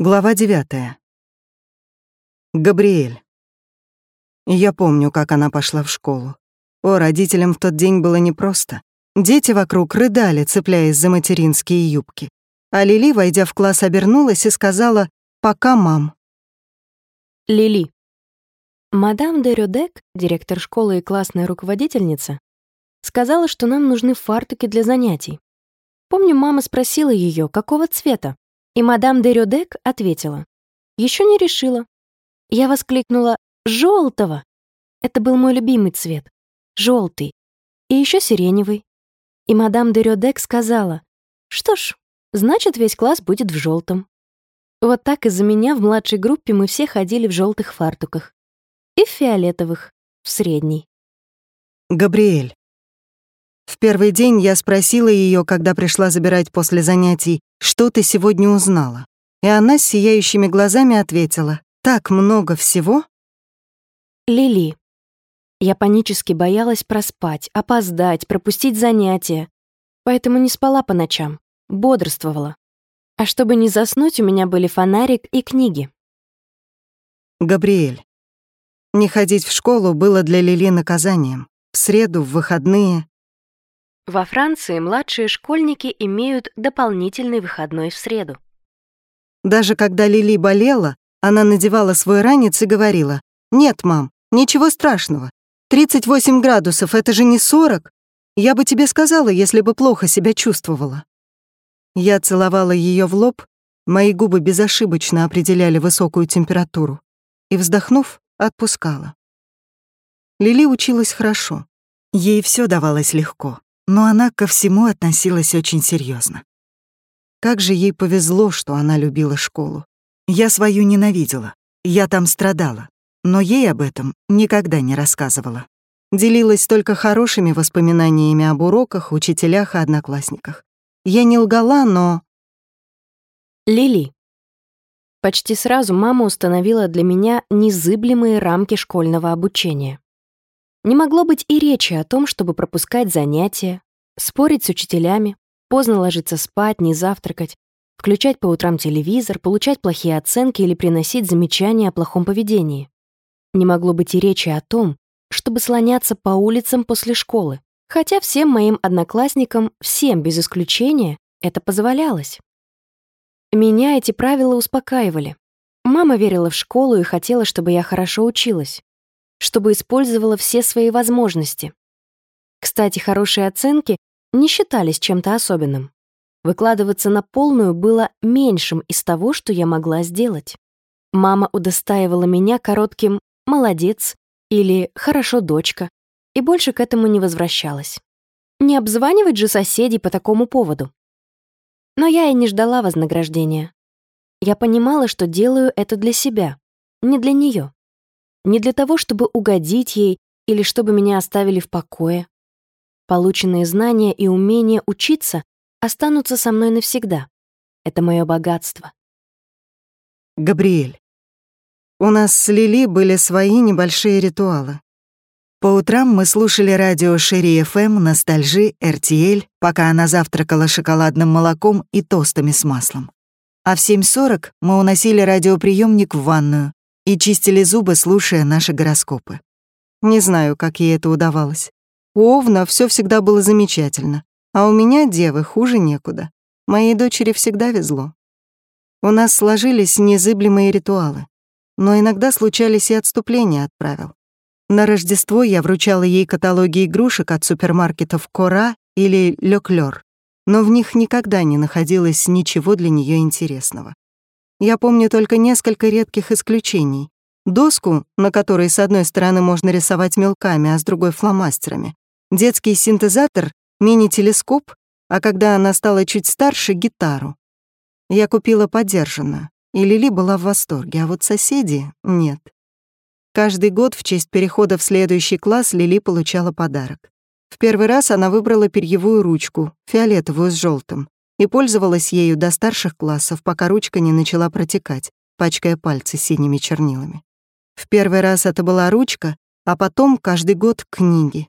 Глава 9. Габриэль. Я помню, как она пошла в школу. О, родителям в тот день было непросто. Дети вокруг рыдали, цепляясь за материнские юбки. А Лили, войдя в класс, обернулась и сказала «Пока, мам». Лили. Мадам де Рюдек, директор школы и классная руководительница, сказала, что нам нужны фартуки для занятий. Помню, мама спросила ее, какого цвета, и мадам де Рюдек ответила. Еще не решила. Я воскликнула «Желтого!» Это был мой любимый цвет. Желтый. И еще сиреневый. И мадам де Рюдек сказала «Что ж, значит, весь класс будет в желтом». Вот так из-за меня в младшей группе мы все ходили в желтых фартуках. И в фиолетовых, в средней. Габриэль. В первый день я спросила ее, когда пришла забирать после занятий, что ты сегодня узнала. И она с сияющими глазами ответила, так много всего. Лили. Я панически боялась проспать, опоздать, пропустить занятия. Поэтому не спала по ночам, бодрствовала. А чтобы не заснуть, у меня были фонарик и книги. Габриэль. Не ходить в школу было для Лили наказанием. В среду, в выходные во Франции младшие школьники имеют дополнительный выходной в среду. Даже когда Лили болела, она надевала свой ранец и говорила, «Нет, мам, ничего страшного. 38 градусов — это же не 40. Я бы тебе сказала, если бы плохо себя чувствовала». Я целовала ее в лоб, мои губы безошибочно определяли высокую температуру, и, вздохнув, отпускала. Лили училась хорошо. Ей все давалось легко но она ко всему относилась очень серьезно. Как же ей повезло, что она любила школу. Я свою ненавидела, я там страдала, но ей об этом никогда не рассказывала. Делилась только хорошими воспоминаниями об уроках, учителях и одноклассниках. Я не лгала, но... Лили. Почти сразу мама установила для меня незыблемые рамки школьного обучения. Не могло быть и речи о том, чтобы пропускать занятия, спорить с учителями, поздно ложиться спать, не завтракать, включать по утрам телевизор, получать плохие оценки или приносить замечания о плохом поведении. Не могло быть и речи о том, чтобы слоняться по улицам после школы, хотя всем моим одноклассникам, всем без исключения, это позволялось. Меня эти правила успокаивали. Мама верила в школу и хотела, чтобы я хорошо училась чтобы использовала все свои возможности. Кстати, хорошие оценки не считались чем-то особенным. Выкладываться на полную было меньшим из того, что я могла сделать. Мама удостаивала меня коротким «молодец» или «хорошо, дочка», и больше к этому не возвращалась. Не обзванивать же соседей по такому поводу. Но я и не ждала вознаграждения. Я понимала, что делаю это для себя, не для нее. Не для того, чтобы угодить ей или чтобы меня оставили в покое. Полученные знания и умения учиться останутся со мной навсегда. Это мое богатство. Габриэль. У нас с Лили были свои небольшие ритуалы. По утрам мы слушали радио Шерри ФМ, Ностальжи, РТЛ, пока она завтракала шоколадным молоком и тостами с маслом. А в 7.40 мы уносили радиоприемник в ванную, и чистили зубы, слушая наши гороскопы. Не знаю, как ей это удавалось. У Овна все всегда было замечательно, а у меня, девы, хуже некуда. Моей дочери всегда везло. У нас сложились незыблемые ритуалы, но иногда случались и отступления от правил. На Рождество я вручала ей каталоги игрушек от супермаркетов «Кора» или «Леклёр», но в них никогда не находилось ничего для нее интересного. Я помню только несколько редких исключений. Доску, на которой с одной стороны можно рисовать мелками, а с другой — фломастерами. Детский синтезатор, мини-телескоп, а когда она стала чуть старше — гитару. Я купила подержанную, и Лили была в восторге, а вот соседи — нет. Каждый год в честь перехода в следующий класс Лили получала подарок. В первый раз она выбрала перьевую ручку, фиолетовую с желтым и пользовалась ею до старших классов, пока ручка не начала протекать, пачкая пальцы синими чернилами. В первый раз это была ручка, а потом каждый год книги.